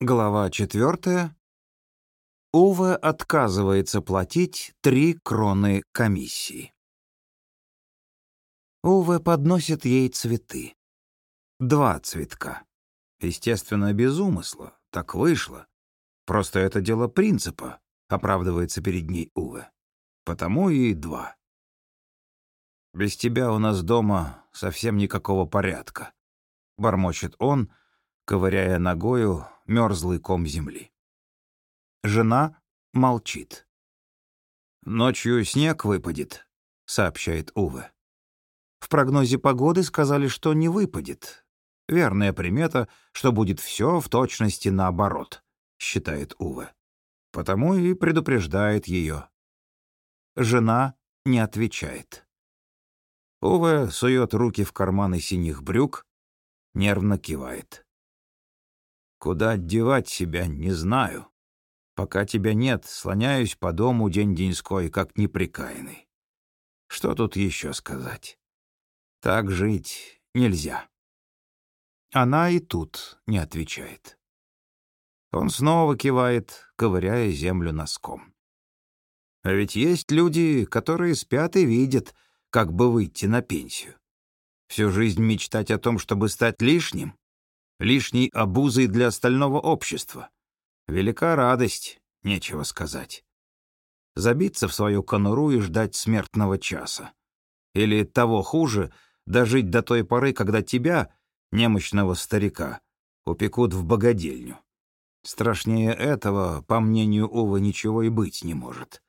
Глава четвертая. Уве отказывается платить три кроны комиссии. Уве подносит ей цветы. Два цветка. Естественно, без умысла. Так вышло. Просто это дело принципа, оправдывается перед ней Уве. Потому и два. Без тебя у нас дома совсем никакого порядка. Бормочет он, ковыряя ногою мерзлый ком земли. Жена молчит. «Ночью снег выпадет», — сообщает Уве. В прогнозе погоды сказали, что не выпадет. Верная примета, что будет все в точности наоборот, считает Уве. Потому и предупреждает ее. Жена не отвечает. Уве сует руки в карманы синих брюк, нервно кивает. Куда девать себя, не знаю. Пока тебя нет, слоняюсь по дому день-деньской, как неприкаянный. Что тут еще сказать? Так жить нельзя. Она и тут не отвечает. Он снова кивает, ковыряя землю носком. А ведь есть люди, которые спят и видят, как бы выйти на пенсию. Всю жизнь мечтать о том, чтобы стать лишним? Лишней обузой для остального общества. Велика радость, нечего сказать. Забиться в свою конуру и ждать смертного часа. Или того хуже, дожить до той поры, когда тебя, немощного старика, упекут в богадельню. Страшнее этого, по мнению Увы, ничего и быть не может.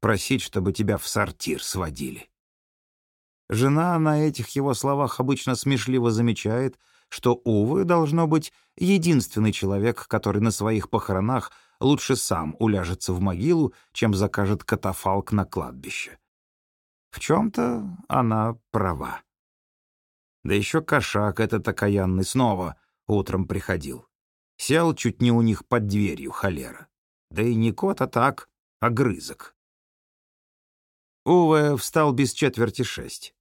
Просить, чтобы тебя в сортир сводили. Жена на этих его словах обычно смешливо замечает — что Увы должно быть единственный человек, который на своих похоронах лучше сам уляжется в могилу, чем закажет катафалк на кладбище. В чем-то она права. Да еще кошак этот окаянный снова утром приходил. Сел чуть не у них под дверью холера. Да и не кот, а так, огрызок. Уве встал без четверти шесть.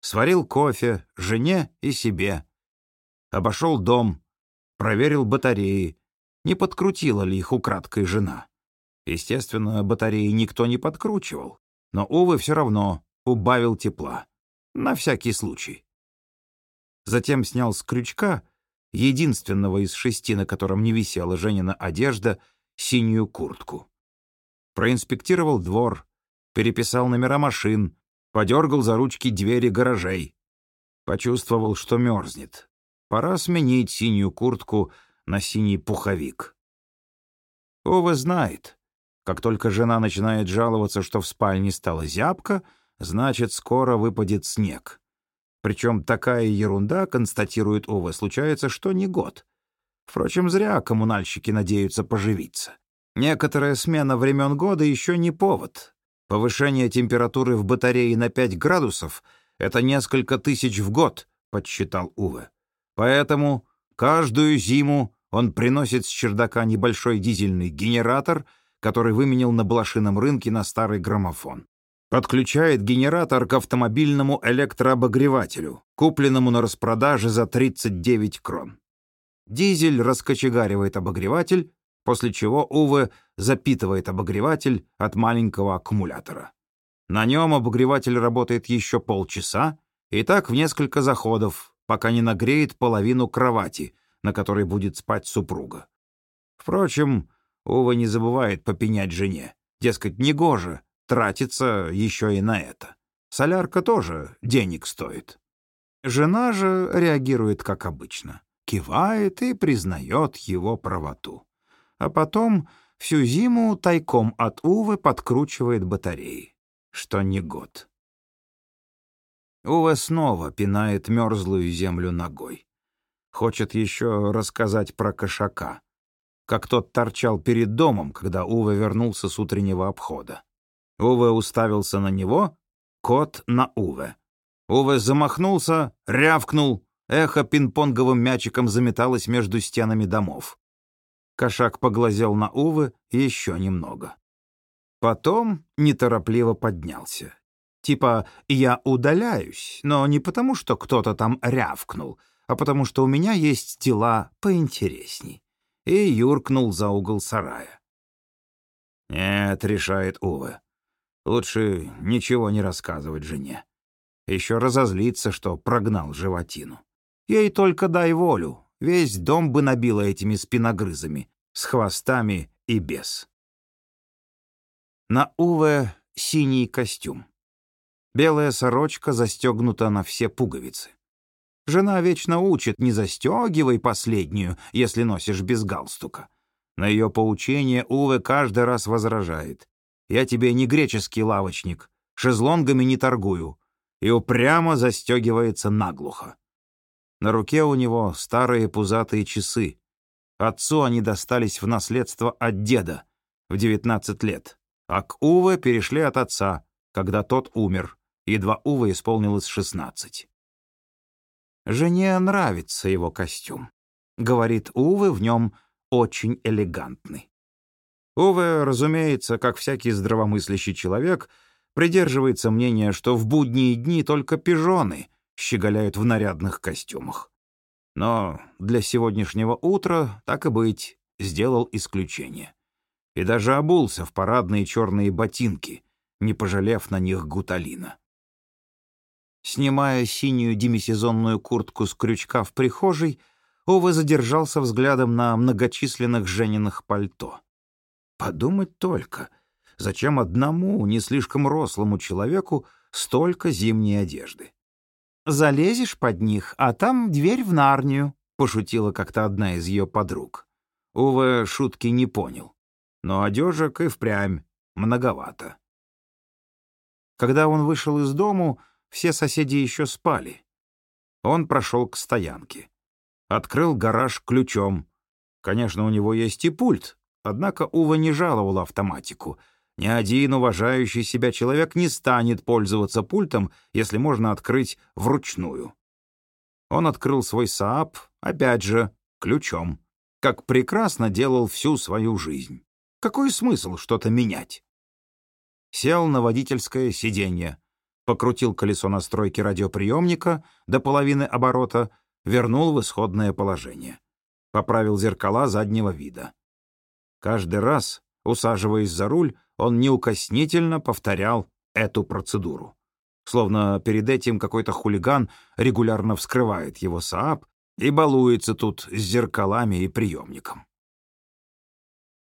Сварил кофе жене и себе. Обошел дом, проверил батареи, не подкрутила ли их украдкой жена. Естественно, батареи никто не подкручивал, но, увы, все равно убавил тепла. На всякий случай. Затем снял с крючка, единственного из шести, на котором не висела Женина одежда, синюю куртку. Проинспектировал двор, переписал номера машин, подергал за ручки двери гаражей. Почувствовал, что мерзнет. Пора сменить синюю куртку на синий пуховик. Ова знает. Как только жена начинает жаловаться, что в спальне стало зябко, значит, скоро выпадет снег. Причем такая ерунда, констатирует Ова, случается, что не год. Впрочем, зря коммунальщики надеются поживиться. Некоторая смена времен года еще не повод. Повышение температуры в батарее на 5 градусов — это несколько тысяч в год, подсчитал Уве. Поэтому каждую зиму он приносит с чердака небольшой дизельный генератор, который выменил на блошином рынке на старый граммофон. Подключает генератор к автомобильному электрообогревателю, купленному на распродаже за 39 крон. Дизель раскочегаривает обогреватель, после чего Уве запитывает обогреватель от маленького аккумулятора. На нем обогреватель работает еще полчаса, и так в несколько заходов, пока не нагреет половину кровати, на которой будет спать супруга. Впрочем, Ува не забывает попенять жене. Дескать, негоже тратиться еще и на это. Солярка тоже денег стоит. Жена же реагирует как обычно. Кивает и признает его правоту. А потом всю зиму тайком от Увы подкручивает батареи. Что не год. Ува снова пинает мерзлую землю ногой. Хочет еще рассказать про кошака. Как тот торчал перед домом, когда Ува вернулся с утреннего обхода. Уве уставился на него, кот на Уве. Уве замахнулся, рявкнул, эхо пинг-понговым мячиком заметалось между стенами домов. Кошак поглазел на Уве еще немного. Потом неторопливо поднялся. Типа «я удаляюсь», но не потому, что кто-то там рявкнул, а потому что у меня есть дела поинтересней. и юркнул за угол сарая. «Нет», — решает Уве, — «лучше ничего не рассказывать жене. Еще разозлиться, что прогнал животину. Ей только дай волю, весь дом бы набило этими спиногрызами, с хвостами и без». На Уве синий костюм. Белая сорочка застегнута на все пуговицы. Жена вечно учит, не застегивай последнюю, если носишь без галстука. На ее поучение Уве каждый раз возражает. «Я тебе не греческий лавочник, шезлонгами не торгую», и упрямо застегивается наглухо. На руке у него старые пузатые часы. Отцу они достались в наследство от деда в 19 лет, а к Уве перешли от отца, когда тот умер, едва Уве исполнилось 16. Жене нравится его костюм. Говорит, Уве в нем очень элегантный. Уве, разумеется, как всякий здравомыслящий человек, придерживается мнения, что в будние дни только пижоны щеголяют в нарядных костюмах. Но для сегодняшнего утра, так и быть, сделал исключение. И даже обулся в парадные черные ботинки, не пожалев на них гуталина. Снимая синюю демисезонную куртку с крючка в прихожей, Ова задержался взглядом на многочисленных Жениных пальто. Подумать только, зачем одному, не слишком рослому человеку столько зимней одежды? «Залезешь под них, а там дверь в Нарнию», — пошутила как-то одна из ее подруг. Ува шутки не понял, но одежек и впрямь многовато. Когда он вышел из дому, все соседи еще спали. Он прошел к стоянке. Открыл гараж ключом. Конечно, у него есть и пульт, однако Ува не жаловал автоматику. Ни один уважающий себя человек не станет пользоваться пультом, если можно открыть вручную. Он открыл свой Saab, опять же, ключом. Как прекрасно делал всю свою жизнь. Какой смысл что-то менять? Сел на водительское сиденье покрутил колесо настройки радиоприемника до половины оборота, вернул в исходное положение. Поправил зеркала заднего вида. Каждый раз, усаживаясь за руль, он неукоснительно повторял эту процедуру. Словно перед этим какой-то хулиган регулярно вскрывает его СААП и балуется тут с зеркалами и приемником.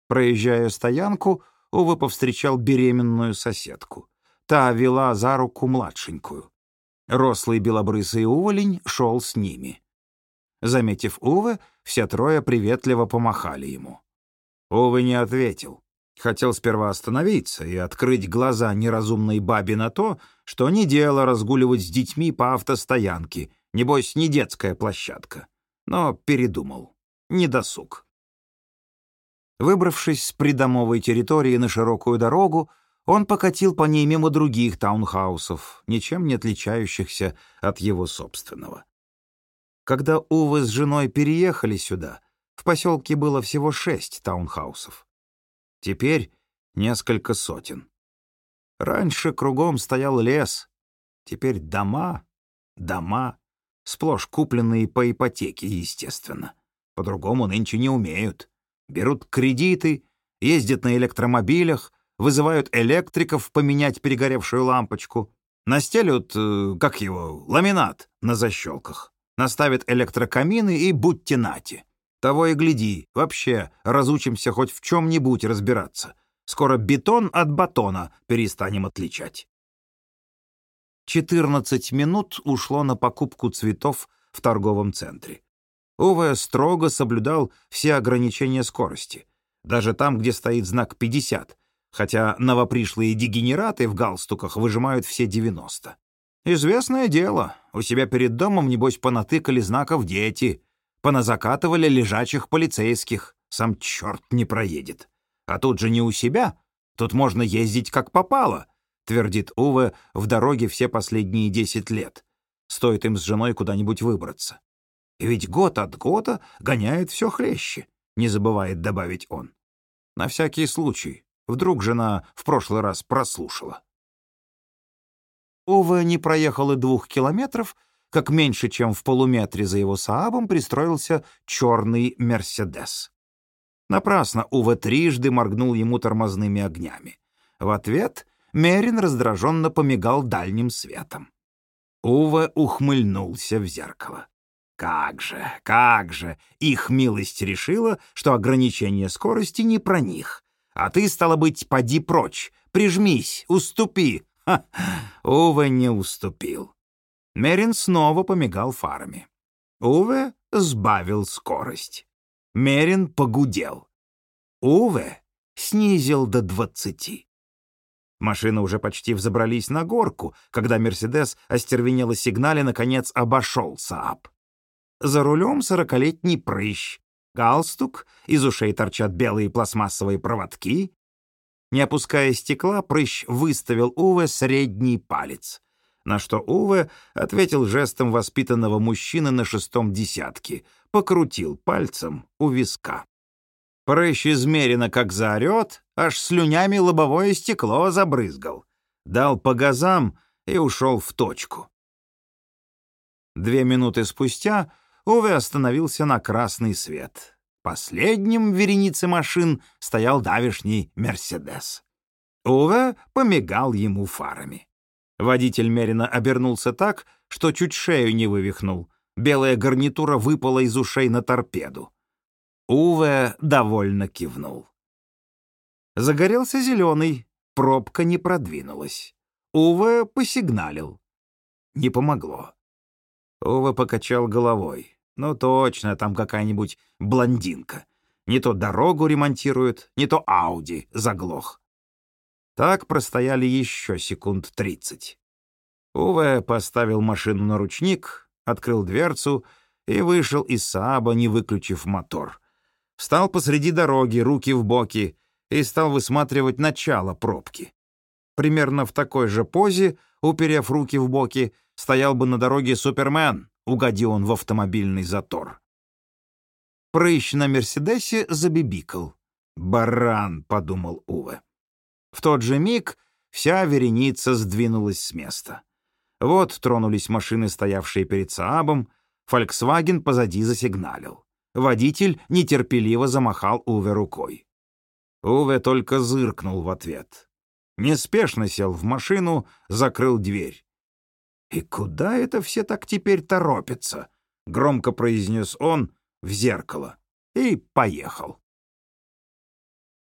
Проезжая стоянку, Ува повстречал беременную соседку. Та вела за руку младшенькую. Рослый белобрысый уволень шел с ними. Заметив Уве, все трое приветливо помахали ему. Уве не ответил. Хотел сперва остановиться и открыть глаза неразумной бабе на то, что не дело разгуливать с детьми по автостоянке, небось, не детская площадка. Но передумал. Не досуг. Выбравшись с придомовой территории на широкую дорогу, он покатил по ней мимо других таунхаусов, ничем не отличающихся от его собственного. Когда Увы с женой переехали сюда, в поселке было всего шесть таунхаусов. Теперь несколько сотен. Раньше кругом стоял лес, теперь дома, дома, сплошь купленные по ипотеке, естественно. По-другому нынче не умеют. Берут кредиты, ездят на электромобилях, вызывают электриков поменять перегоревшую лампочку, настелют, э, как его, ламинат на защелках, наставят электрокамины и будьте нати. Того и гляди, вообще разучимся хоть в чем-нибудь разбираться. Скоро бетон от батона перестанем отличать. 14 минут ушло на покупку цветов в торговом центре. Уве строго соблюдал все ограничения скорости. Даже там, где стоит знак 50, хотя новопришлые дегенераты в галстуках выжимают все 90. Известное дело, у себя перед домом, небось, понатыкали знаков дети, поназакатывали лежачих полицейских, сам черт не проедет. А тут же не у себя, тут можно ездить как попало, твердит Уве в дороге все последние 10 лет. Стоит им с женой куда-нибудь выбраться. И ведь год от года гоняет все хлеще, не забывает добавить он. На всякий случай, Вдруг жена в прошлый раз прослушала. Ува не проехал и двух километров, как меньше, чем в полуметре за его Саабом пристроился черный «Мерседес». Напрасно Ува трижды моргнул ему тормозными огнями. В ответ Мерин раздраженно помигал дальним светом. Ува ухмыльнулся в зеркало. Как же, как же, их милость решила, что ограничение скорости не про них. А ты, стало быть, поди прочь, прижмись, уступи. Ха, Уве не уступил. Мерин снова помигал фарами. Уве сбавил скорость. Мерин погудел. Уве снизил до двадцати. Машины уже почти взобрались на горку, когда «Мерседес» остервенело сигнале, наконец, обошел Сааб. За рулем сорокалетний прыщ, галстук, из ушей торчат белые пластмассовые проводки. Не опуская стекла, прыщ выставил Уве средний палец, на что Уве ответил жестом воспитанного мужчины на шестом десятке, покрутил пальцем у виска. Прыщ измеренно как заорет, аж слюнями лобовое стекло забрызгал. Дал по газам и ушел в точку. Две минуты спустя Уве остановился на красный свет. Последним в веренице машин стоял давишний «Мерседес». Уве помигал ему фарами. Водитель Мерина обернулся так, что чуть шею не вывихнул. Белая гарнитура выпала из ушей на торпеду. Уве довольно кивнул. Загорелся зеленый, пробка не продвинулась. Уве посигналил. Не помогло. Уве покачал головой. Ну точно, там какая-нибудь блондинка. Не то дорогу ремонтируют, не то Ауди заглох. Так простояли еще секунд тридцать. Уве поставил машину на ручник, открыл дверцу и вышел из Сааба, не выключив мотор. Встал посреди дороги, руки в боки, и стал высматривать начало пробки. Примерно в такой же позе, уперев руки в боки, стоял бы на дороге Супермен, угоди он в автомобильный затор. Прыщ на «Мерседесе» забибикал. «Баран», — подумал Уве. В тот же миг вся вереница сдвинулась с места. Вот тронулись машины, стоявшие перед Саабом, «Фольксваген» позади засигналил. Водитель нетерпеливо замахал Уве рукой. Уве только зыркнул в ответ. Неспешно сел в машину, закрыл дверь. «И куда это все так теперь торопятся?» — громко произнес он в зеркало и поехал.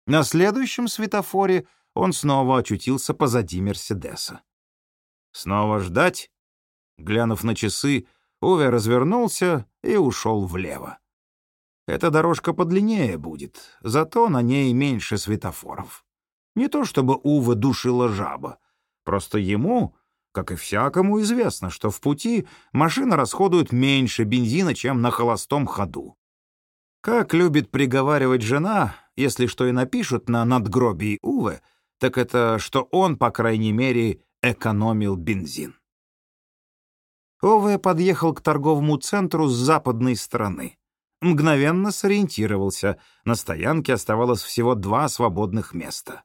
На следующем светофоре он снова очутился позади Мерседеса. «Снова ждать?» Глянув на часы, Уве развернулся и ушел влево. Эта дорожка подлиннее будет, зато на ней меньше светофоров. Не то чтобы Уве душила жаба, просто ему как и всякому известно, что в пути машина расходует меньше бензина, чем на холостом ходу. Как любит приговаривать жена, если что и напишут на надгробии Уве, так это, что он, по крайней мере, экономил бензин. Уве подъехал к торговому центру с западной стороны. Мгновенно сориентировался. На стоянке оставалось всего два свободных места.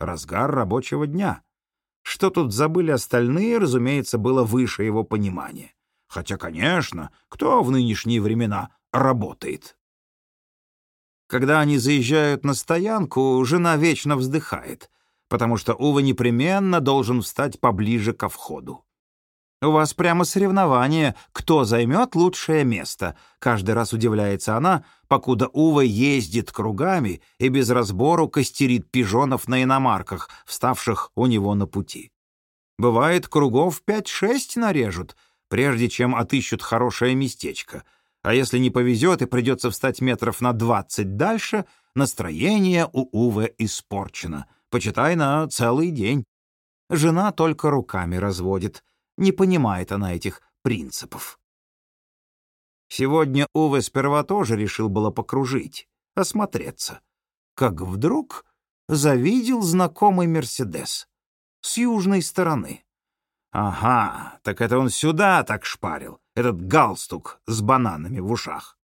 Разгар рабочего дня. Что тут забыли остальные, разумеется, было выше его понимания. Хотя, конечно, кто в нынешние времена работает? Когда они заезжают на стоянку, жена вечно вздыхает, потому что Ува непременно должен встать поближе ко входу. «У вас прямо соревнование, кто займет лучшее место», — каждый раз удивляется она, покуда Ува ездит кругами и без разбору костерит пижонов на иномарках, вставших у него на пути. Бывает, кругов пять-шесть нарежут, прежде чем отыщут хорошее местечко. А если не повезет и придется встать метров на двадцать дальше, настроение у Увы испорчено. Почитай на целый день. Жена только руками разводит. Не понимает она этих принципов. Сегодня Уве сперва тоже решил было покружить, осмотреться. Как вдруг завидел знакомый «Мерседес» с южной стороны. Ага, так это он сюда так шпарил, этот галстук с бананами в ушах.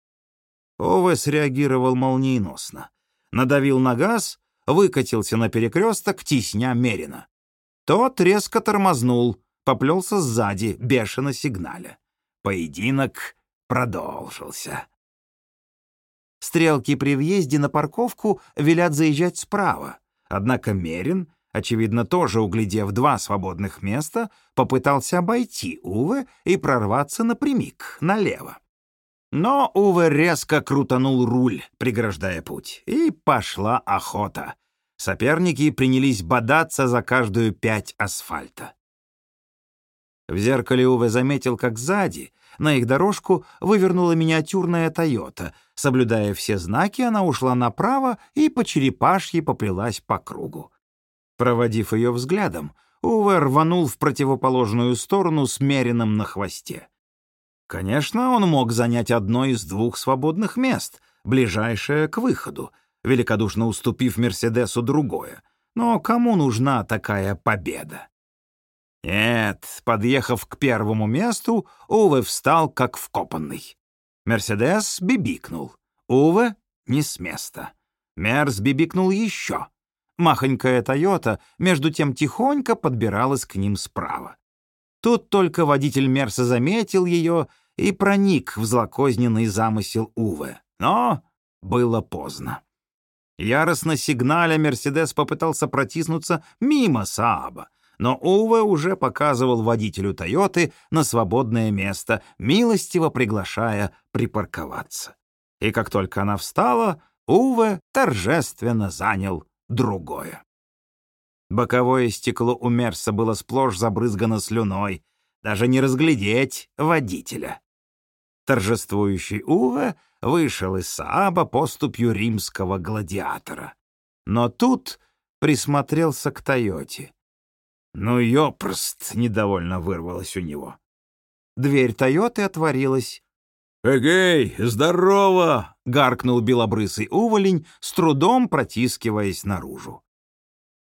Ове среагировал молниеносно. Надавил на газ, выкатился на перекресток, тесня Мерина. Тот резко тормознул, поплелся сзади, бешено сигналя. Поединок продолжился. Стрелки при въезде на парковку велят заезжать справа, однако Мерин, очевидно, тоже углядев два свободных места, попытался обойти Уве и прорваться напрямик, налево. Но Уве резко крутанул руль, преграждая путь, и пошла охота. Соперники принялись бодаться за каждую пять асфальта. В зеркале Уве заметил, как сзади на их дорожку вывернула миниатюрная «Тойота». Соблюдая все знаки, она ушла направо и по черепашьи поплелась по кругу. Проводив ее взглядом, Уве рванул в противоположную сторону с Мерином на хвосте. Конечно, он мог занять одно из двух свободных мест, ближайшее к выходу, великодушно уступив Мерседесу другое. Но кому нужна такая победа? Нет, подъехав к первому месту, Уве встал как вкопанный. Мерседес бибикнул. Уве не с места. Мерс бибикнул еще. Махонькая Тойота, между тем, тихонько подбиралась к ним справа. Тут только водитель Мерса заметил ее и проник в злокозненный замысел Уве. Но было поздно. Яростно сигналя Мерседес попытался протиснуться мимо Сааба, но Уве уже показывал водителю «Тойоты» на свободное место, милостиво приглашая припарковаться. И как только она встала, Уве торжественно занял другое. Боковое стекло у Мерса было сплошь забрызгано слюной, даже не разглядеть водителя. Торжествующий Уве вышел из Сааба поступью римского гладиатора. Но тут присмотрелся к Тойоте. «Ну, ёпрост!» — недовольно вырвалось у него. Дверь Тойоты отворилась. «Эгей, здорово!» — гаркнул белобрысый уволень, с трудом протискиваясь наружу.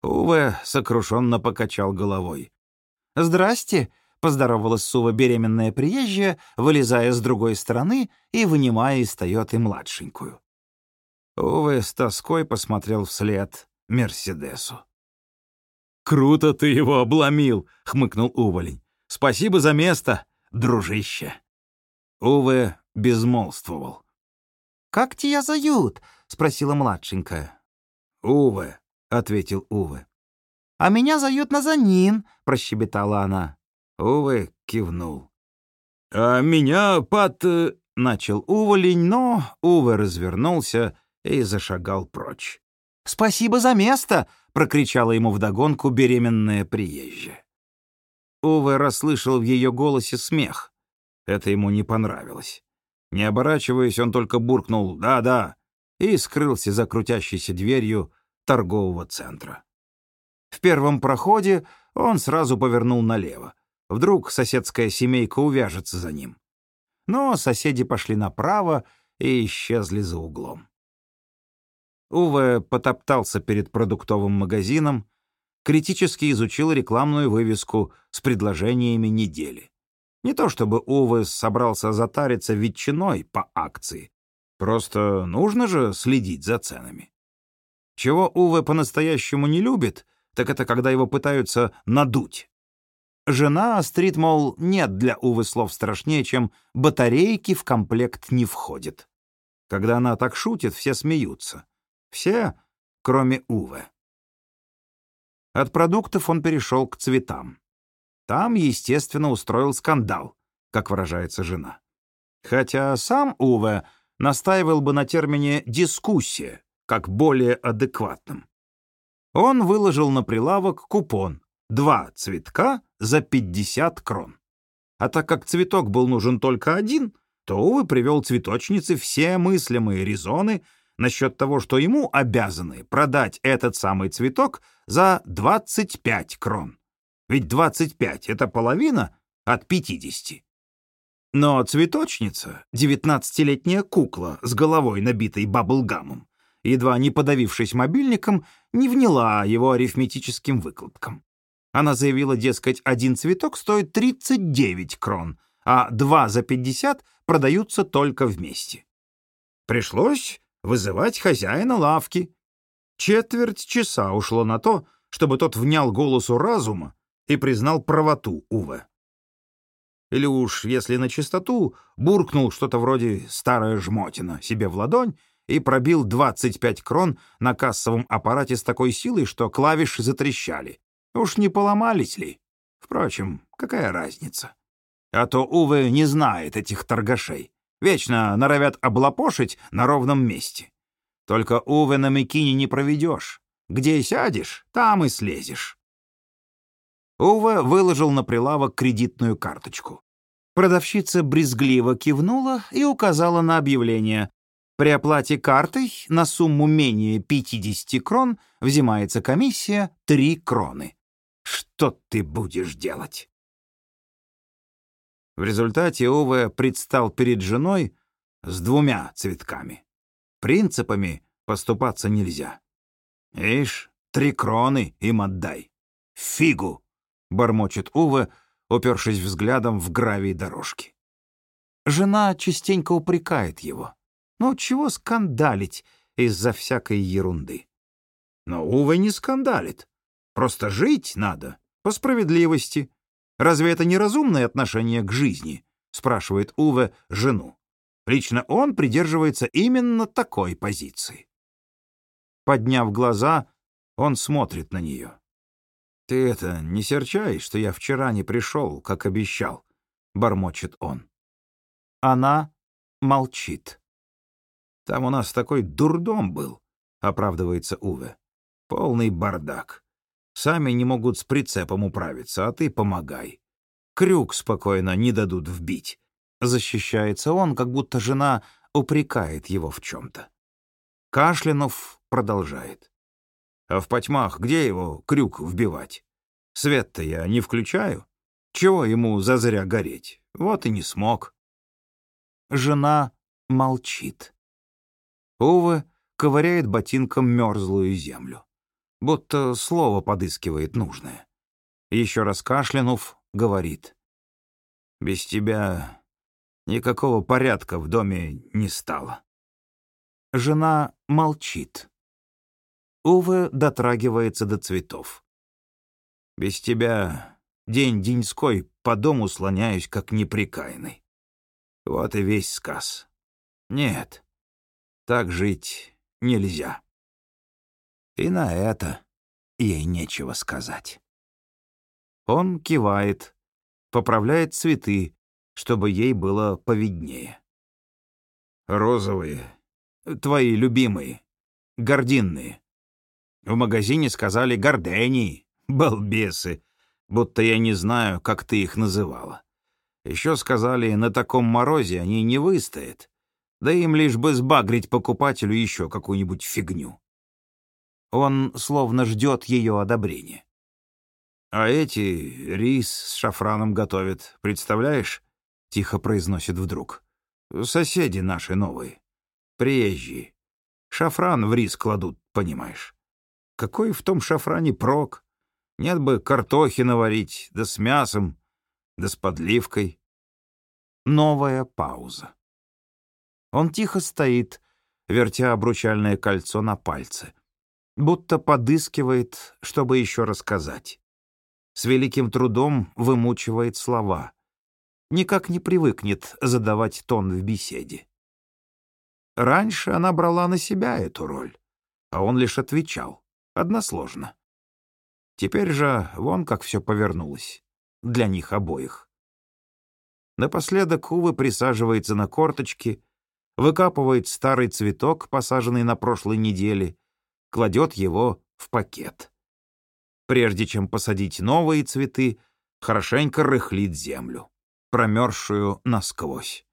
Уве сокрушенно покачал головой. «Здрасте!» — поздоровалась Сува беременная приезжая, вылезая с другой стороны и вынимая из Тойоты младшенькую. Уве с тоской посмотрел вслед Мерседесу. «Круто ты его обломил!» — хмыкнул Уволень. «Спасибо за место, дружище!» Уве безмолвствовал. «Как тебя зовут?» — спросила младшенькая. «Уве», — ответил Уве. «А меня зовут Назанин», — прощебетала она. Уве кивнул. «А меня под...» начал Уволень, но Уве развернулся и зашагал прочь. «Спасибо за место!» — прокричала ему вдогонку беременная приезжая. Уве расслышал в ее голосе смех. Это ему не понравилось. Не оборачиваясь, он только буркнул «да-да» и скрылся за крутящейся дверью торгового центра. В первом проходе он сразу повернул налево. Вдруг соседская семейка увяжется за ним. Но соседи пошли направо и исчезли за углом. Уве потоптался перед продуктовым магазином, критически изучил рекламную вывеску с предложениями недели. Не то чтобы Уве собрался затариться ветчиной по акции, просто нужно же следить за ценами. Чего Уве по-настоящему не любит, так это когда его пытаются надуть. Жена острит, мол, нет для Увы слов страшнее, чем «батарейки в комплект не входит». Когда она так шутит, все смеются. Все, кроме Уве. От продуктов он перешел к цветам. Там, естественно, устроил скандал, как выражается жена. Хотя сам Уве настаивал бы на термине «дискуссия», как более адекватном. Он выложил на прилавок купон «Два цветка за 50 крон». А так как цветок был нужен только один, то Уве привел цветочнице все мыслимые резоны насчет того, что ему обязаны продать этот самый цветок за 25 крон. Ведь 25 — это половина от 50. Но цветочница, девятнадцатилетняя кукла с головой, набитой баблгамом, едва не подавившись мобильником, не вняла его арифметическим выкладкам. Она заявила, дескать, один цветок стоит 39 крон, а два за 50 продаются только вместе. Пришлось вызывать хозяина лавки. Четверть часа ушло на то, чтобы тот внял голосу разума и признал правоту Уве. Или уж, если на чистоту, буркнул что-то вроде «старая жмотина» себе в ладонь и пробил 25 крон на кассовом аппарате с такой силой, что клавиши затрещали. Уж не поломались ли? Впрочем, какая разница? А то Уве не знает этих торгашей. Вечно норовят облапошить на ровном месте. Только Уве на Микине не проведешь. Где сядешь, там и слезешь. Уве выложил на прилавок кредитную карточку. Продавщица брезгливо кивнула и указала на объявление. При оплате картой на сумму менее 50 крон взимается комиссия 3 кроны. Что ты будешь делать? В результате Уве предстал перед женой с двумя цветками. Принципами поступаться нельзя. Ишь, три кроны им отдай. Фигу, бормочет Уве, упершись взглядом в гравий дорожки. Жена частенько упрекает его. Ну, чего скандалить из-за всякой ерунды? Но Уве не скандалит. Просто жить надо, по справедливости. Разве это не разумное отношение к жизни? Спрашивает Уве жену. Лично он придерживается именно такой позиции. Подняв глаза, он смотрит на нее. «Ты это, не серчай, что я вчера не пришел, как обещал», — бормочет он. Она молчит. «Там у нас такой дурдом был», — оправдывается Уве. «Полный бардак. Сами не могут с прицепом управиться, а ты помогай. Крюк спокойно не дадут вбить. Защищается он, как будто жена упрекает его в чем-то. Кашлянув продолжает. А в потьмах где его крюк вбивать? Свет-то я не включаю. Чего ему зазря гореть? Вот и не смог. Жена молчит. Уве ковыряет ботинком мерзлую землю будто слово подыскивает нужное. Еще раз кашлянув, говорит. «Без тебя никакого порядка в доме не стало». Жена молчит. Уве дотрагивается до цветов. «Без тебя день деньской по дому слоняюсь, как неприкаянный. Вот и весь сказ. Нет, так жить нельзя». И на это ей нечего сказать. Он кивает, поправляет цветы, чтобы ей было повиднее. «Розовые, твои любимые, гординные. В магазине сказали гордении, балбесы, будто я не знаю, как ты их называла. Еще сказали, на таком морозе они не выстоят, да им лишь бы сбагрить покупателю еще какую-нибудь фигню. Он словно ждет ее одобрения. «А эти рис с шафраном готовят, представляешь?» — тихо произносит вдруг. «Соседи наши новые, приезжие. Шафран в рис кладут, понимаешь. Какой в том шафране прок? Нет бы картохи наварить, да с мясом, да с подливкой». Новая пауза. Он тихо стоит, вертя обручальное кольцо на пальце будто подыскивает, чтобы еще рассказать. С великим трудом вымучивает слова. Никак не привыкнет задавать тон в беседе. Раньше она брала на себя эту роль, а он лишь отвечал, односложно. Теперь же вон как все повернулось. Для них обоих. Напоследок Увы присаживается на корточки, выкапывает старый цветок, посаженный на прошлой неделе, кладет его в пакет. Прежде чем посадить новые цветы, хорошенько рыхлит землю, промерзшую насквозь.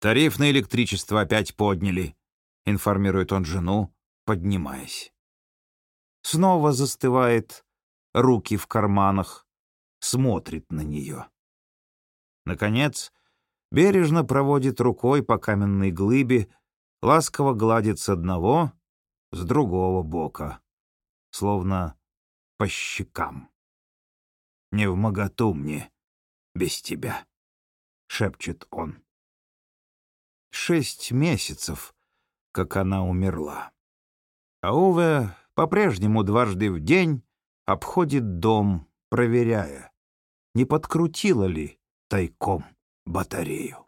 «Тариф на электричество опять подняли», — информирует он жену, поднимаясь. Снова застывает, руки в карманах, смотрит на нее. Наконец, бережно проводит рукой по каменной глыбе, ласково гладит с одного, с другого бока, словно по щекам. «Не в моготу мне без тебя», — шепчет он. Шесть месяцев, как она умерла. А Уве по-прежнему дважды в день обходит дом, проверяя, не подкрутила ли тайком батарею.